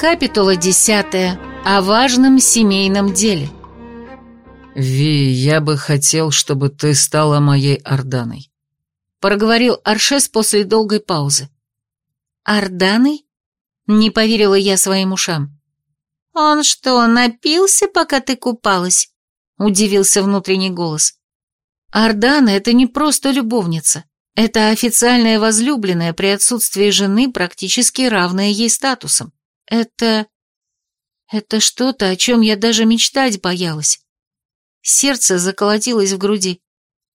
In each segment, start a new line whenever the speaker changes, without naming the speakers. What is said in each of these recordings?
Капитула десятая. О важном семейном деле.
«Ви, я бы хотел, чтобы ты стала моей Орданой», —
проговорил Аршес после долгой паузы. «Орданой?» — не поверила я своим ушам. «Он что, напился, пока ты купалась?» — удивился внутренний голос. «Ордана — это не просто любовница. Это официальная возлюбленная при отсутствии жены, практически равная ей статусом. Это... Это что-то, о чем я даже мечтать боялась. Сердце заколотилось в груди.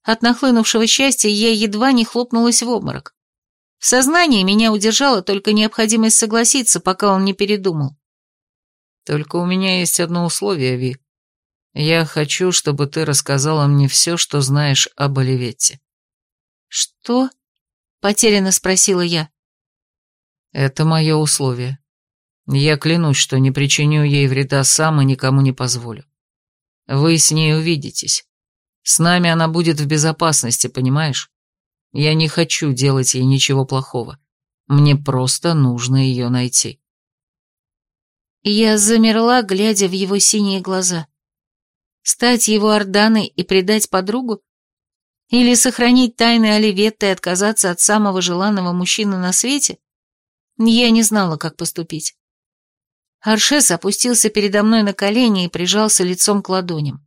От нахлынувшего счастья я едва не хлопнулась в обморок. В сознании меня удержала только необходимость согласиться, пока он не передумал.
«Только у меня есть одно условие, Ви. Я хочу, чтобы ты рассказала мне все, что знаешь об Оливетте».
«Что?» — потерянно спросила я.
«Это мое условие. Я клянусь, что не причиню ей вреда сам и никому не позволю. Вы с ней увидитесь. С нами она будет в безопасности, понимаешь? Я не хочу делать ей ничего плохого. Мне просто нужно ее найти.
Я замерла, глядя в его синие глаза. Стать его Орданой и предать подругу? Или сохранить тайны Оливетты и отказаться от самого желанного мужчины на свете? Я не знала, как поступить. Аршес опустился передо мной на колени и прижался лицом к ладоням.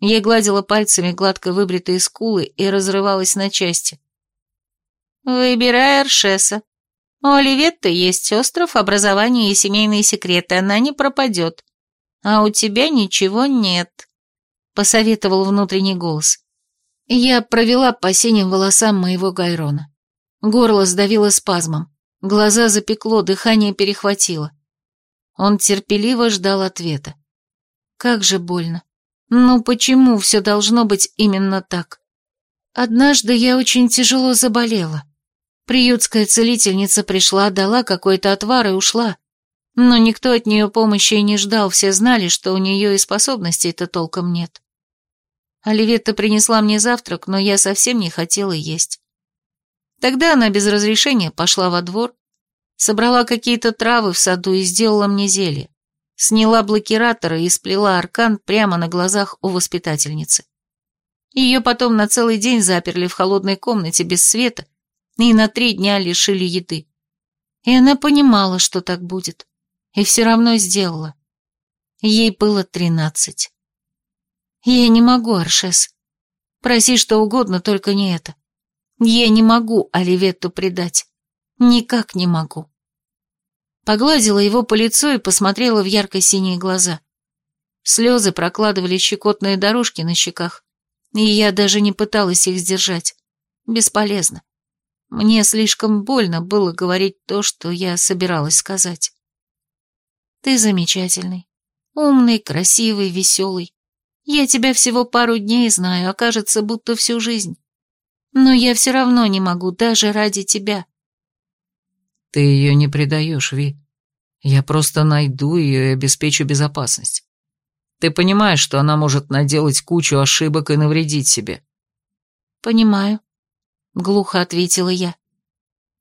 Я гладила пальцами гладко выбритые скулы и разрывалась на части. «Выбирай Аршеса. У Оливетты есть остров, образование и семейные секреты, она не пропадет. А у тебя ничего нет», — посоветовал внутренний голос. Я провела по синим волосам моего Гайрона. Горло сдавило спазмом, глаза запекло, дыхание перехватило. Он терпеливо ждал ответа. Как же больно. Ну почему все должно быть именно так? Однажды я очень тяжело заболела. Приютская целительница пришла, дала какой-то отвар и ушла. Но никто от нее помощи и не ждал, все знали, что у нее и способностей-то толком нет. Оливетта принесла мне завтрак, но я совсем не хотела есть. Тогда она без разрешения пошла во двор, Собрала какие-то травы в саду и сделала мне зелье. Сняла блокираторы и сплела аркан прямо на глазах у воспитательницы. Ее потом на целый день заперли в холодной комнате без света и на три дня лишили еды. И она понимала, что так будет, и все равно сделала. Ей было тринадцать. Я не могу, Аршес. Проси что угодно, только не это. Я не могу Оливетту предать. Никак не могу. Погладила его по лицу и посмотрела в ярко-синие глаза. Слезы прокладывали щекотные дорожки на щеках, и я даже не пыталась их сдержать. Бесполезно. Мне слишком больно было говорить то, что я собиралась сказать. Ты замечательный, умный, красивый, веселый. Я тебя всего пару дней знаю, окажется, будто всю жизнь. Но я все равно не могу, даже ради тебя.
Ты ее не предаешь, Ви. Я просто найду ее и обеспечу безопасность. Ты понимаешь, что она может наделать кучу ошибок и навредить себе?»
«Понимаю», — глухо ответила я.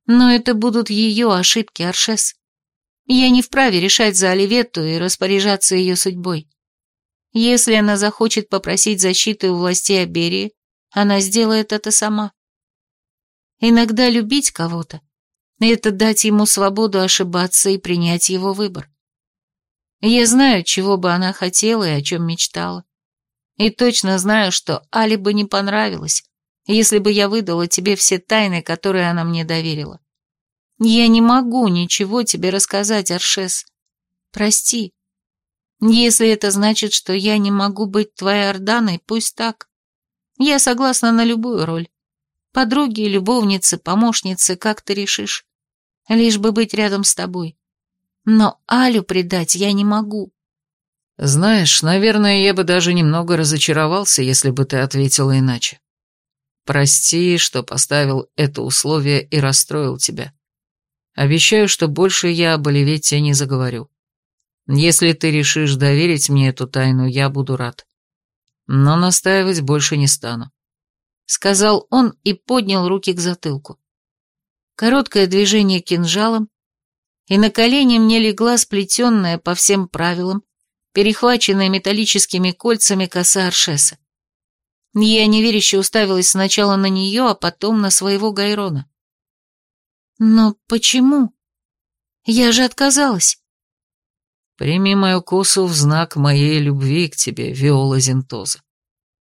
«Но это будут ее ошибки, Аршес. Я не вправе решать за Оливетту и распоряжаться ее судьбой. Если она захочет попросить защиты у властей Аберии, она сделает это сама. Иногда любить кого-то это дать ему свободу ошибаться и принять его выбор. Я знаю, чего бы она хотела и о чем мечтала. И точно знаю, что Али бы не понравилось, если бы я выдала тебе все тайны, которые она мне доверила. Я не могу ничего тебе рассказать, Аршес. Прости. Если это значит, что я не могу быть твоей Орданой, пусть так. Я согласна на любую роль. Подруги, любовницы, помощницы, как ты решишь. Лишь бы быть рядом с тобой. Но Алю предать я не могу.
Знаешь, наверное, я бы даже немного разочаровался, если бы ты ответила иначе. Прости, что поставил это условие и расстроил тебя. Обещаю, что больше я об Оливете не заговорю. Если ты решишь доверить мне эту тайну, я буду рад. Но настаивать больше не стану сказал он и поднял руки к затылку. Короткое движение кинжалом,
и на колени мне легла сплетенная по всем правилам, перехваченная металлическими кольцами коса Аршеса. Я неверяще уставилась сначала на нее, а потом на своего Гайрона. «Но почему? Я же отказалась».
«Прими мою косу в знак моей любви к тебе, Виола Зентоза.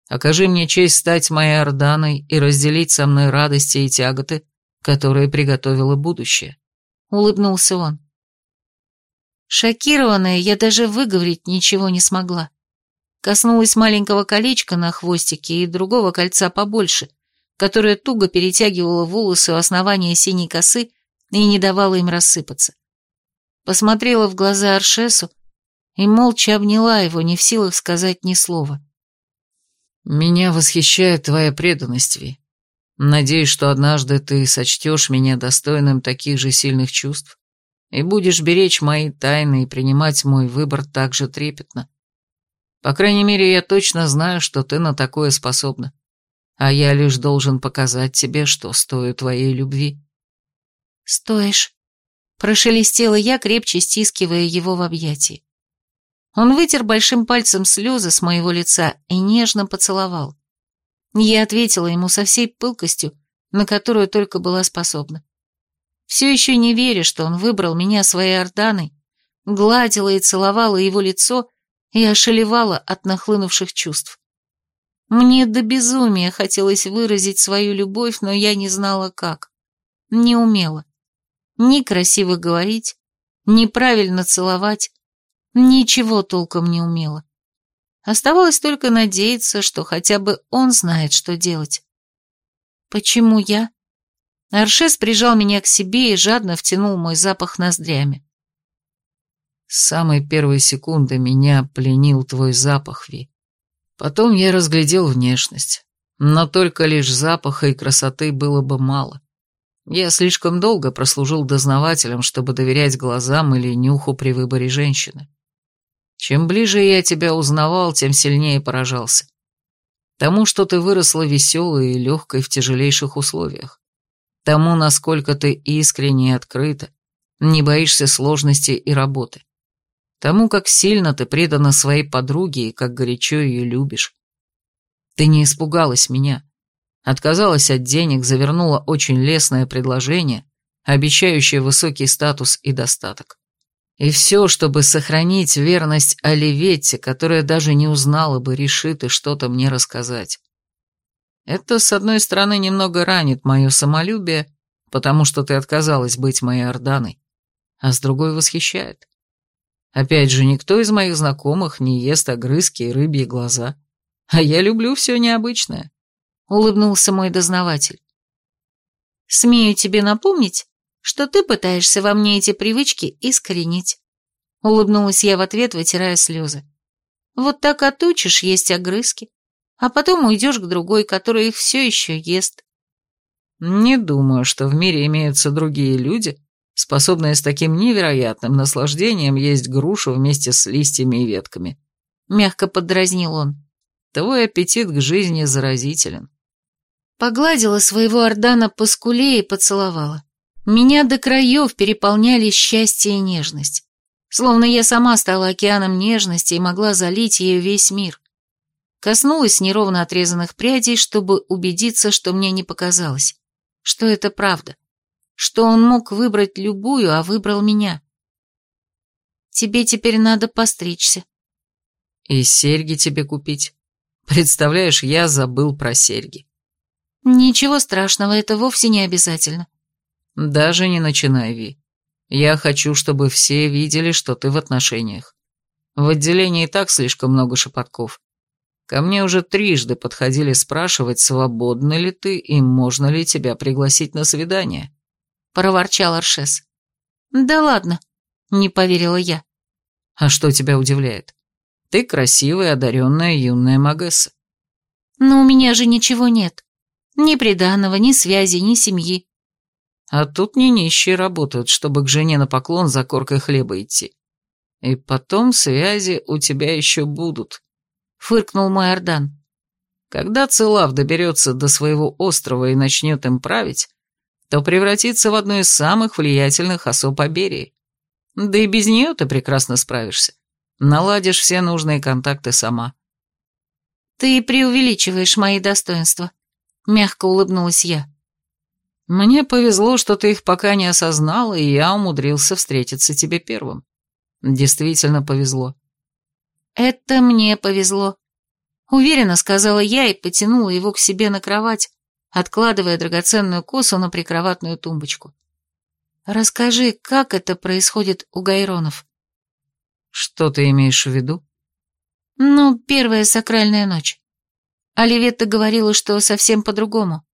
Окажи мне честь стать моей Орданой и разделить со мной радости и тяготы, которые приготовило будущее», — улыбнулся он.
Шокированная, я даже выговорить ничего не смогла. Коснулась маленького колечка на хвостике и другого кольца побольше, которое туго перетягивало волосы у основания синей косы и не давало им рассыпаться. Посмотрела в глаза Аршесу и молча обняла его, не в силах сказать ни слова.
«Меня восхищает твоя преданность, Ви. Надеюсь, что однажды ты сочтешь меня достойным таких же сильных чувств и будешь беречь мои тайны и принимать мой выбор так же трепетно. По крайней мере, я точно знаю, что ты на такое способна, а я лишь должен показать тебе, что стою твоей любви».
«Стоишь», — прошелестела я, крепче стискивая его в объятии. Он вытер большим пальцем слезы с моего лица и нежно поцеловал. Я ответила ему со всей пылкостью, на которую только была способна. Все еще не веря, что он выбрал меня своей Орданой, гладила и целовала его лицо и ошалевала от нахлынувших чувств. Мне до безумия хотелось выразить свою любовь, но я не знала как. Не умела. Ни красиво говорить, ни правильно целовать, ничего толком не умела. Оставалось только надеяться, что хотя бы он знает, что делать. Почему я? Аршес прижал меня к себе и жадно втянул мой запах ноздрями.
С самой первой секунды меня пленил твой запах, Ви. Потом я разглядел внешность, но только лишь запаха и красоты было бы мало. Я слишком долго прослужил дознавателем, чтобы доверять глазам или нюху при выборе женщины. Чем ближе я тебя узнавал, тем сильнее поражался. Тому, что ты выросла веселой и легкой в тяжелейших условиях. Тому, насколько ты искренне и открыта, не боишься сложностей и работы. Тому, как сильно ты предана своей подруге и как горячо ее любишь. Ты не испугалась меня. Отказалась от денег, завернула очень лестное предложение, обещающее высокий статус и достаток. И все, чтобы сохранить верность Оливетте, которая даже не узнала бы, решит и что-то мне рассказать. Это, с одной стороны, немного ранит мое самолюбие, потому что ты отказалась быть моей Орданой, а с другой восхищает. Опять же, никто из моих знакомых не ест огрызки и рыбьи глаза, а я люблю все необычное, — улыбнулся мой дознаватель.
Смею тебе напомнить, что ты пытаешься во мне эти привычки искоренить. Улыбнулась я в ответ, вытирая слезы. Вот так отучишь есть огрызки, а потом уйдешь к другой, которая их все еще ест. Не думаю, что в мире имеются другие люди, способные с таким невероятным наслаждением есть грушу вместе с листьями и ветками. Мягко подразнил он. Твой аппетит к жизни заразителен. Погладила своего Ордана по скуле и поцеловала. Меня до краев переполняли счастье и нежность. Словно я сама стала океаном нежности и могла залить ею весь мир. Коснулась неровно отрезанных прядей, чтобы убедиться, что мне не показалось, что это правда, что он мог выбрать любую, а выбрал меня. Тебе теперь надо постричься.
И серьги тебе купить. Представляешь, я забыл про серьги.
Ничего страшного, это вовсе не обязательно.
Даже не начинай, Ви. Я хочу, чтобы все видели, что ты в отношениях. В отделении и так слишком много шепотков. Ко мне уже трижды подходили спрашивать, свободна ли ты и можно ли тебя пригласить на свидание.
Проворчал Аршес. Да ладно, не поверила я.
А что тебя удивляет? Ты красивая, одаренная юная Магесса.
Но у меня же ничего нет. Ни приданого, ни связи, ни семьи.
А тут не нищие работают, чтобы к жене на поклон за коркой хлеба идти. И потом связи у тебя еще будут», — фыркнул мой Ордан. «Когда Целав доберется до своего острова и начнет им править, то превратится в одну из самых влиятельных особ Аберии. Да и без нее ты прекрасно справишься. Наладишь все нужные контакты сама.
Ты преувеличиваешь мои достоинства, мягко улыбнулась я.
Мне повезло, что ты их пока не осознала, и я умудрился встретиться тебе первым. Действительно повезло.
Это мне повезло. Уверенно сказала я и потянула его к себе на кровать, откладывая драгоценную косу на прикроватную тумбочку. Расскажи, как это происходит у Гайронов?
Что ты имеешь в виду?
Ну, первая сакральная ночь. Оливетта говорила, что совсем по-другому.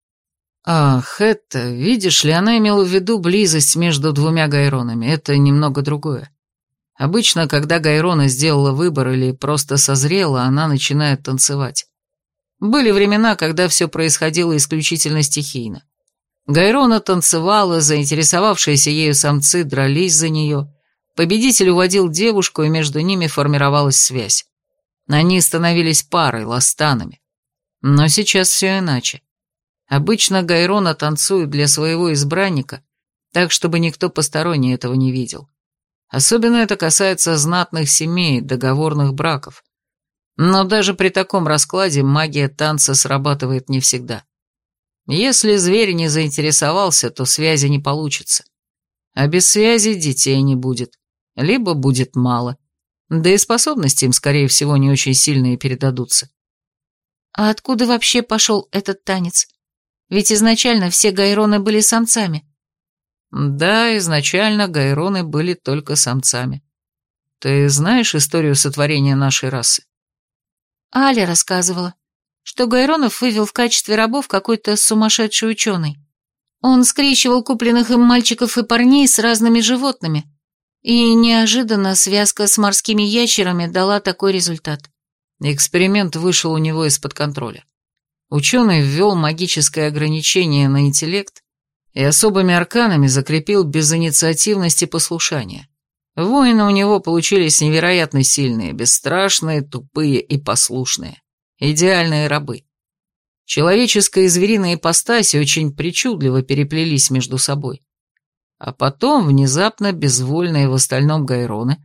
Ах, это, видишь ли, она имела в виду близость между двумя Гайронами. Это немного другое. Обычно, когда Гайрона сделала выбор или просто созрела, она начинает танцевать. Были времена, когда все происходило исключительно стихийно. Гайрона танцевала, заинтересовавшиеся ею самцы дрались за нее, победитель уводил девушку, и между ними формировалась связь. Они становились парой, ластанами. Но сейчас все иначе. Обычно Гайрона танцует для своего избранника, так, чтобы никто посторонний этого не видел. Особенно это касается знатных семей, договорных браков. Но даже при таком раскладе магия танца срабатывает не всегда. Если зверь не заинтересовался, то связи не получится. А без связи детей не будет. Либо будет мало. Да и способности им, скорее всего, не очень сильные передадутся.
А откуда вообще пошел этот танец? Ведь изначально все гайроны были самцами.
Да, изначально гайроны были только самцами. Ты знаешь историю сотворения нашей расы?
Аля рассказывала, что Гайронов вывел в качестве рабов какой-то сумасшедший ученый. Он скрещивал купленных им мальчиков и парней с разными животными, и неожиданно связка с морскими ящерами дала такой результат.
Эксперимент вышел у него из-под контроля. Ученый ввел магическое ограничение на интеллект и особыми арканами закрепил безинициативность и послушание. Воины у него получились невероятно сильные, бесстрашные, тупые и послушные. Идеальные рабы. Человеческая и звериная ипостаси очень причудливо переплелись между собой. А потом, внезапно, безвольные в остальном гайроны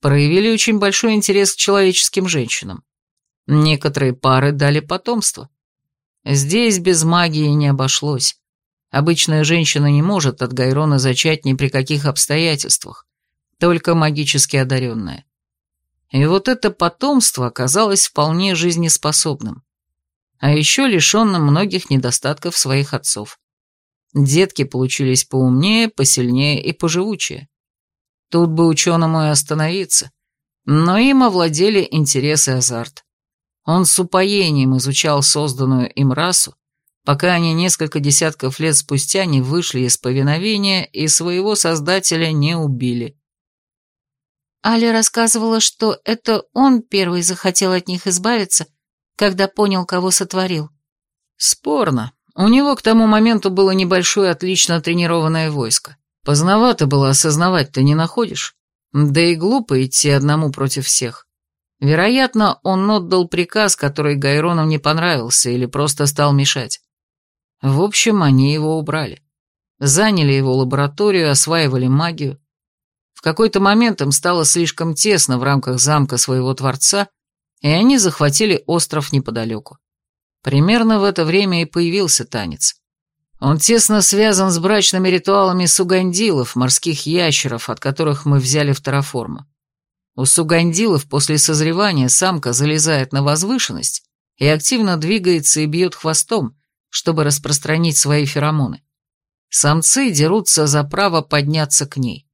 проявили очень большой интерес к человеческим женщинам. Некоторые пары дали потомство. Здесь без магии не обошлось. Обычная женщина не может от гайрона зачать ни при каких обстоятельствах, только магически одаренная. И вот это потомство оказалось вполне жизнеспособным, а еще лишенным многих недостатков своих отцов. Детки получились поумнее, посильнее и поживучее. Тут бы ученому и остановиться, но им овладели интерес и азарт. Он с упоением изучал созданную им расу, пока они несколько десятков лет спустя не вышли из повиновения и своего создателя не убили.
Аля рассказывала, что это он первый захотел от них избавиться, когда понял, кого сотворил.
Спорно, у него к тому моменту было небольшое отлично тренированное войско. Поздновато было осознавать, ты не находишь? Да и глупо идти одному против всех. Вероятно, он отдал приказ, который Гайрону не понравился или просто стал мешать. В общем, они его убрали. Заняли его лабораторию, осваивали магию. В какой-то момент им стало слишком тесно в рамках замка своего Творца, и они захватили остров неподалеку. Примерно в это время и появился танец. Он тесно связан с брачными ритуалами сугандилов, морских ящеров, от которых мы взяли второформу. У сугандилов после созревания самка залезает на возвышенность и активно двигается и бьет хвостом, чтобы распространить свои феромоны. Самцы дерутся за право подняться к ней.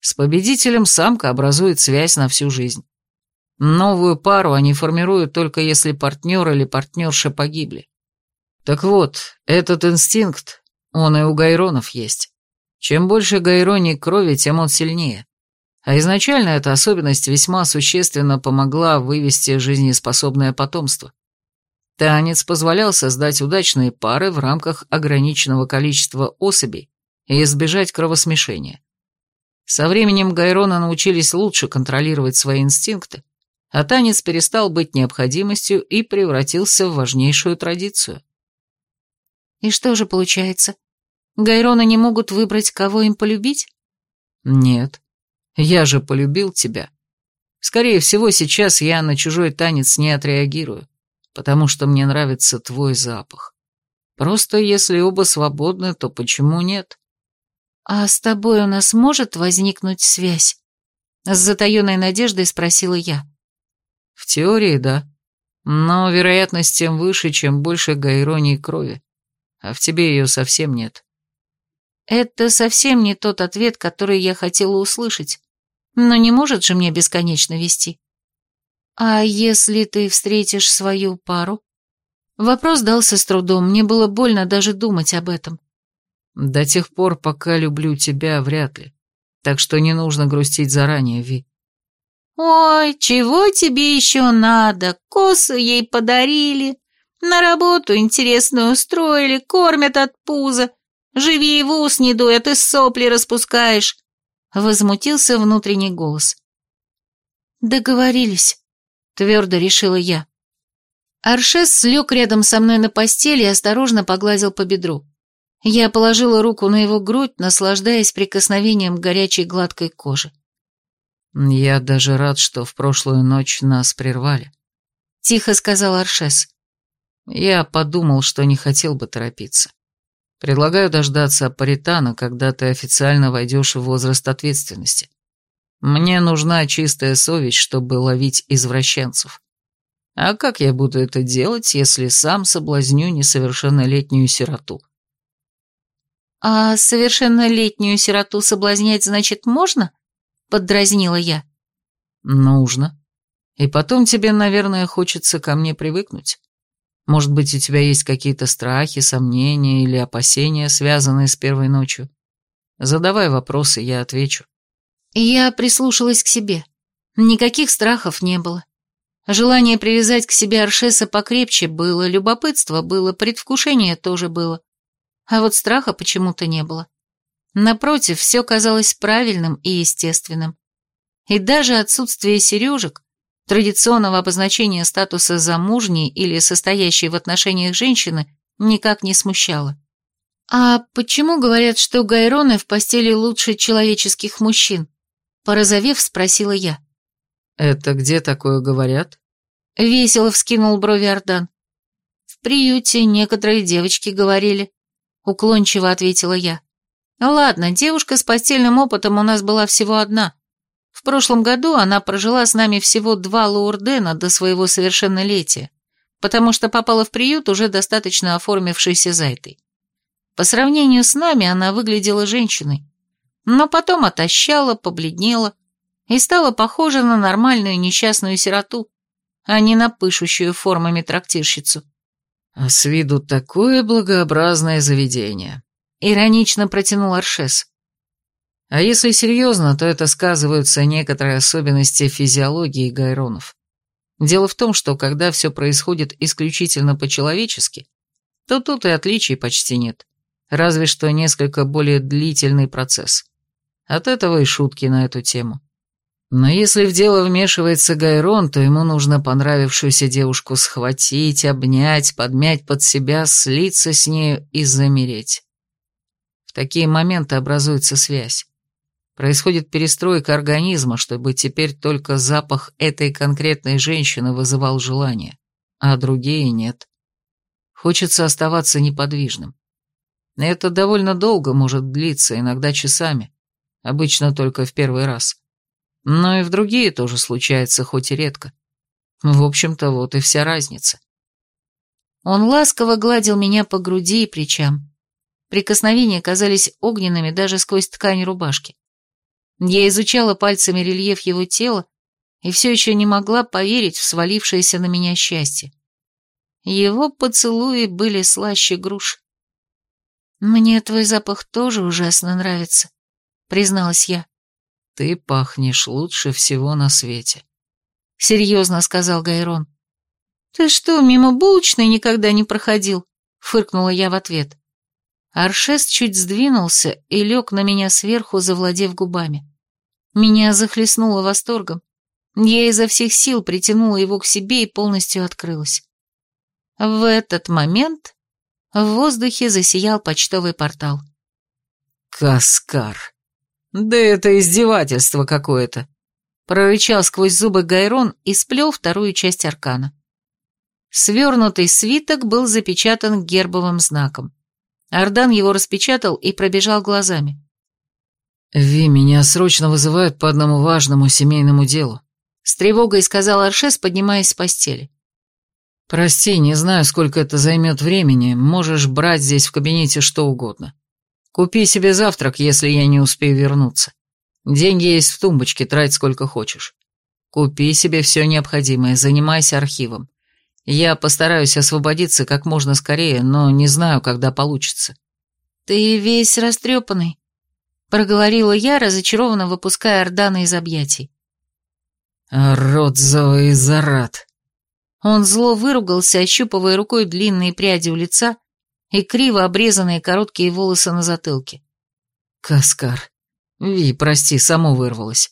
С победителем самка образует связь на всю жизнь. Новую пару они формируют только если партнер или партнерша погибли. Так вот, этот инстинкт, он и у гайронов есть. Чем больше гайроний крови, тем он сильнее. А изначально эта особенность весьма существенно помогла вывести жизнеспособное потомство. Танец позволял создать удачные пары в рамках ограниченного количества особей и избежать кровосмешения. Со временем гайроны научились лучше контролировать свои инстинкты, а танец перестал быть необходимостью и превратился в важнейшую традицию.
И что же получается? Гайроны не могут выбрать, кого им полюбить?
Нет. Я же полюбил тебя. Скорее всего, сейчас я на чужой танец не отреагирую, потому что мне нравится твой запах. Просто если оба свободны, то почему нет?
А с тобой у нас может возникнуть связь? С затаенной надеждой спросила я.
В теории, да. Но вероятность тем выше, чем больше гайронии крови. А в тебе ее совсем нет.
Это совсем не тот ответ, который я хотела услышать. Но не может же мне бесконечно вести. А если ты встретишь свою пару? Вопрос дался с трудом, мне было больно даже думать об этом.
До тех пор, пока люблю тебя, вряд ли. Так что не нужно грустить заранее, Ви.
Ой, чего тебе еще надо? Косу ей подарили, на работу интересную устроили, кормят от пуза. Живи и в ус не дуй, а ты сопли распускаешь. Возмутился внутренний голос. Договорились, твердо решила я. Аршес слег рядом со мной на постели и осторожно погладил по бедру. Я положила руку на его грудь, наслаждаясь прикосновением горячей гладкой кожи.
«Я даже рад, что в прошлую ночь нас прервали», — тихо сказал Аршес. «Я подумал, что не хотел бы торопиться. Предлагаю дождаться Апаритана, когда ты официально войдешь в возраст ответственности. Мне нужна чистая совесть, чтобы ловить извращенцев. А как я буду это делать, если сам соблазню несовершеннолетнюю сироту?
А совершеннолетнюю сироту соблазнять, значит, можно? Поддразнила я.
Нужно. И потом тебе, наверное, хочется ко мне привыкнуть. Может быть, у тебя есть какие-то страхи, сомнения или опасения, связанные с первой ночью? Задавай вопросы, я отвечу.
Я прислушалась к себе. Никаких страхов не было. Желание привязать к себе Аршеса покрепче было, любопытство было, предвкушение тоже было. А вот страха почему-то не было. Напротив, все казалось правильным и естественным. И даже отсутствие сережек, традиционного обозначения статуса замужней или состоящей в отношениях женщины, никак не смущало. «А почему говорят, что гайроны в постели лучше человеческих мужчин?» Порозовев, спросила я.
«Это где такое говорят?»
Весело вскинул брови Ордан. «В приюте некоторые девочки говорили», — уклончиво ответила я. «Ладно, девушка с постельным опытом у нас была всего одна. В прошлом году она прожила с нами всего два лаурдена до своего совершеннолетия, потому что попала в приют уже достаточно оформившейся зайтой. По сравнению с нами она выглядела женщиной, но потом отощала, побледнела и стала похожа на нормальную несчастную сироту, а не на пышущую формами трактирщицу.
А с виду такое благообразное заведение.
Иронично протянул Аршес.
А если серьезно, то это сказываются некоторые особенности физиологии гайронов. Дело в том, что когда все происходит исключительно по-человечески, то тут и отличий почти нет, разве что несколько более длительный процесс. От этого и шутки на эту тему. Но если в дело вмешивается Гайрон, то ему нужно понравившуюся девушку схватить, обнять, подмять под себя, слиться с нею и замереть. В такие моменты образуется связь. Происходит перестройка организма, чтобы теперь только запах этой конкретной женщины вызывал желание, а другие нет. Хочется оставаться неподвижным. Это довольно долго может длиться, иногда часами, обычно только в первый раз. Но и в другие тоже случается, хоть и редко. В общем-то, вот и вся разница.
Он ласково гладил меня по груди и плечам. Прикосновения казались огненными даже сквозь ткань рубашки. Я изучала пальцами рельеф его тела и все еще не могла поверить в свалившееся на меня счастье. Его поцелуи были слаще груш. «Мне твой запах тоже ужасно нравится», — призналась я.
«Ты пахнешь лучше всего на свете», —
серьезно сказал Гайрон. «Ты что, мимо булочной никогда не проходил?» — фыркнула я в ответ. Аршест чуть сдвинулся и лег на меня сверху, завладев губами. Меня захлестнуло восторгом. Я изо всех сил притянула его к себе и полностью открылась. В этот момент в воздухе засиял почтовый портал.
«Каскар!» Да это издевательство какое-то.
Прорычал сквозь зубы Гайрон и сплел вторую часть аркана. Свернутый свиток был запечатан гербовым знаком. Ардан его распечатал и пробежал глазами.
«Ви, меня срочно вызывают по одному важному семейному делу», —
с тревогой сказал Аршес, поднимаясь с постели.
«Прости, не знаю, сколько это займет времени. Можешь брать здесь в кабинете что угодно. Купи себе завтрак, если я не успею вернуться. Деньги есть в тумбочке, трать сколько хочешь. Купи себе все необходимое, занимайся архивом. Я постараюсь освободиться как можно скорее, но не знаю, когда получится.
Ты весь растрепанный, проговорила я, разочарованно выпуская Ордана из объятий.
Рот и зарад.
Он зло выругался, ощупывая рукой длинные пряди у лица и криво обрезанные короткие волосы на затылке.
Каскар. Ви, прости, само вырвалось.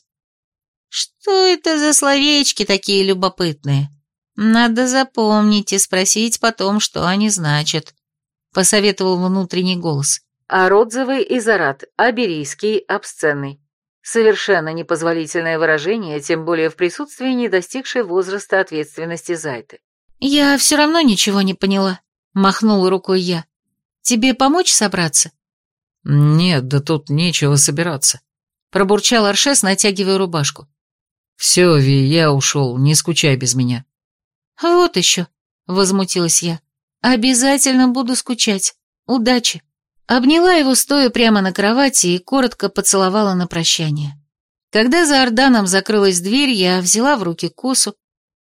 Что это за словечки такие любопытные? Надо запомнить и спросить потом, что они значат», — посоветовал внутренний голос.
А Родзовый и Зарат, аберийский, обсценный. Совершенно непозволительное выражение, тем более в присутствии не достигшей возраста ответственности Зайты.
«Я все равно ничего не поняла», — махнула рукой я. «Тебе помочь собраться?»
«Нет, да тут нечего собираться», —
пробурчал Аршес, натягивая рубашку.
«Все, Ви, я ушел, не скучай без меня».
«Вот еще», — возмутилась я. «Обязательно буду скучать. Удачи». Обняла его, стоя прямо на кровати, и коротко поцеловала на прощание. Когда за Орданом закрылась дверь, я взяла в руки косу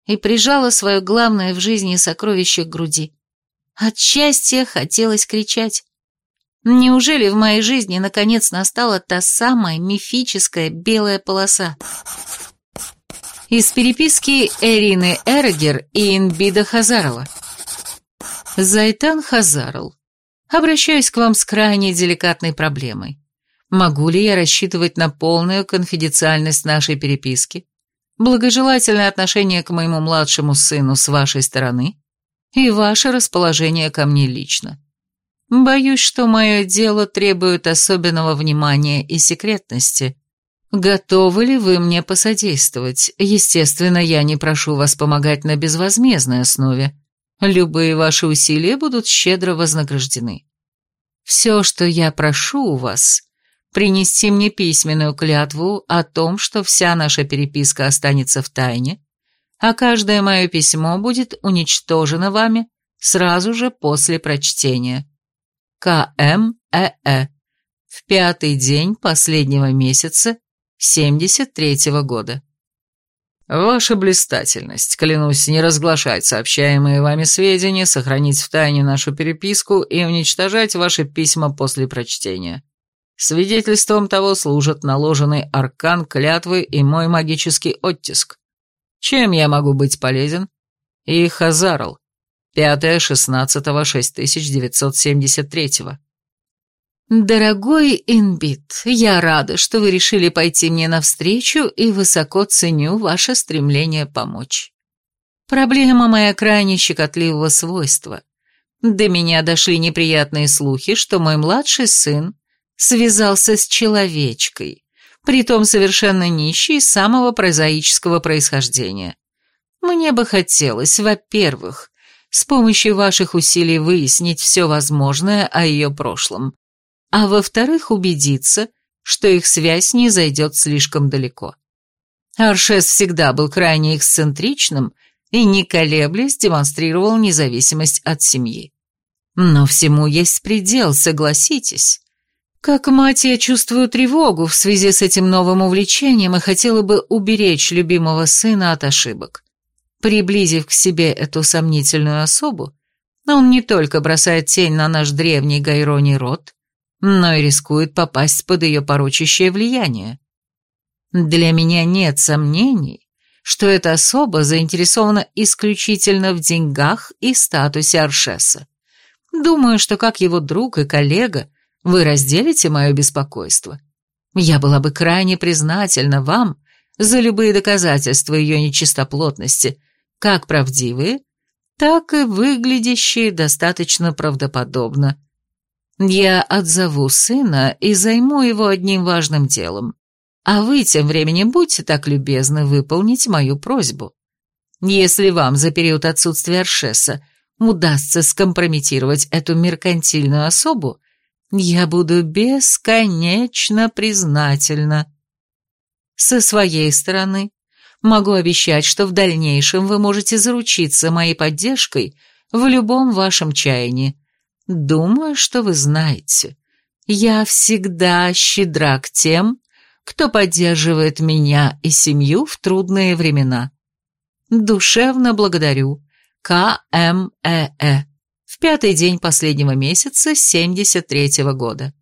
и прижала свое главное в жизни сокровище к груди. От счастья хотелось кричать. Неужели в моей жизни наконец настала та самая мифическая белая полоса? Из переписки Эрины Эргер и Инбида Хазарова. Зайтан Хазарл. Обращаюсь к вам с крайне деликатной проблемой. Могу ли я рассчитывать на полную конфиденциальность нашей переписки, благожелательное отношение к моему младшему сыну с вашей стороны и ваше расположение ко мне лично? Боюсь, что мое дело требует особенного внимания и секретности, Готовы ли вы мне посодействовать? Естественно, я не прошу вас помогать на безвозмездной основе. Любые ваши усилия будут щедро вознаграждены. Все, что я прошу у вас, принести мне письменную клятву о том, что вся наша переписка останется в тайне, а каждое мое письмо будет уничтожено вами сразу же после прочтения. КМЭЭ. Э. В пятый день последнего месяца 73-го года. Ваша блистательность, клянусь не разглашать сообщаемые вами сведения, сохранить в тайне нашу переписку и уничтожать ваши письма после прочтения. Свидетельством того служат наложенный аркан клятвы и мой магический оттиск. Чем я могу быть полезен? И Хазарл, 5-16-6973. «Дорогой Инбит, я рада, что вы решили пойти мне навстречу и высоко ценю ваше стремление помочь. Проблема моя крайне щекотливого свойства. До меня дошли неприятные слухи, что мой младший сын связался с человечкой, притом совершенно нищей самого прозаического происхождения. Мне бы хотелось, во-первых, с помощью ваших усилий выяснить все возможное о ее прошлом, а во-вторых, убедиться, что их связь не зайдет слишком далеко. Аршес всегда был крайне эксцентричным и, не колеблясь, демонстрировал независимость от семьи. Но всему есть предел, согласитесь. Как мать я чувствую тревогу в связи с этим новым увлечением и хотела бы уберечь любимого сына от ошибок. Приблизив к себе эту сомнительную особу, он не только бросает тень на наш древний Гайроний род, но и рискует попасть под ее порочащее влияние. Для меня нет сомнений, что эта особа заинтересована исключительно в деньгах и статусе Аршеса. Думаю, что как его друг и коллега вы разделите мое беспокойство. Я была бы крайне признательна вам за любые доказательства ее нечистоплотности, как правдивые, так и выглядящие достаточно правдоподобно. Я отзову сына и займу его одним важным делом. А вы тем временем будьте так любезны выполнить мою просьбу. Если вам за период отсутствия Аршеса удастся скомпрометировать эту меркантильную особу, я буду бесконечно признательна. Со своей стороны, могу обещать, что в дальнейшем вы можете заручиться моей поддержкой в любом вашем чаянии. Думаю, что вы знаете. Я всегда щедра к тем, кто поддерживает меня и семью в трудные времена. Душевно благодарю. КМЭЭ. В пятый день последнего месяца 73-го года.